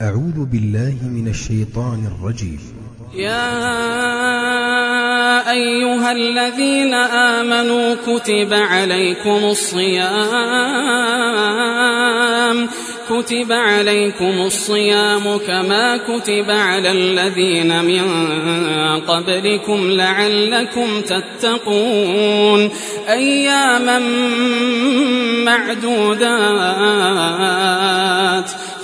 أعوذ بالله من الشيطان الرجيم. يا أيها الذين آمنوا كتب عليكم الصيام كتب عليكم الصيام كما كتب على الذين من قبلكم لعلكم تتقون أياما معدودات.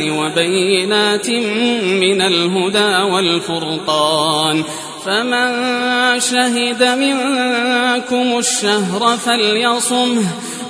وبينات من الهدى والفرقان. فمن شهد منكم الشهر فليصمه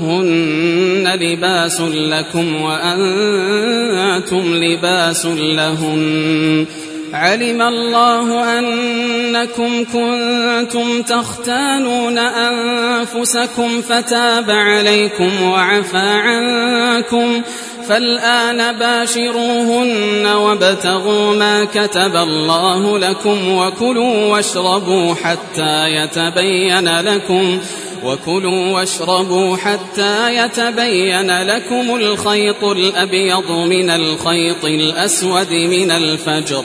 هن لباس لكم وأنتم لباس لهن علم الله أنكم كنتم تختانون أنفسكم فتاب عليكم وعفى عنكم فالآن باشروهن وابتغوا ما كتب الله لكم وكلوا واشربوا حتى يتبين لكم وكلوا واشربوا حتى يتبين لكم الخيط الأبيض من الخيط الأسود من الفجر.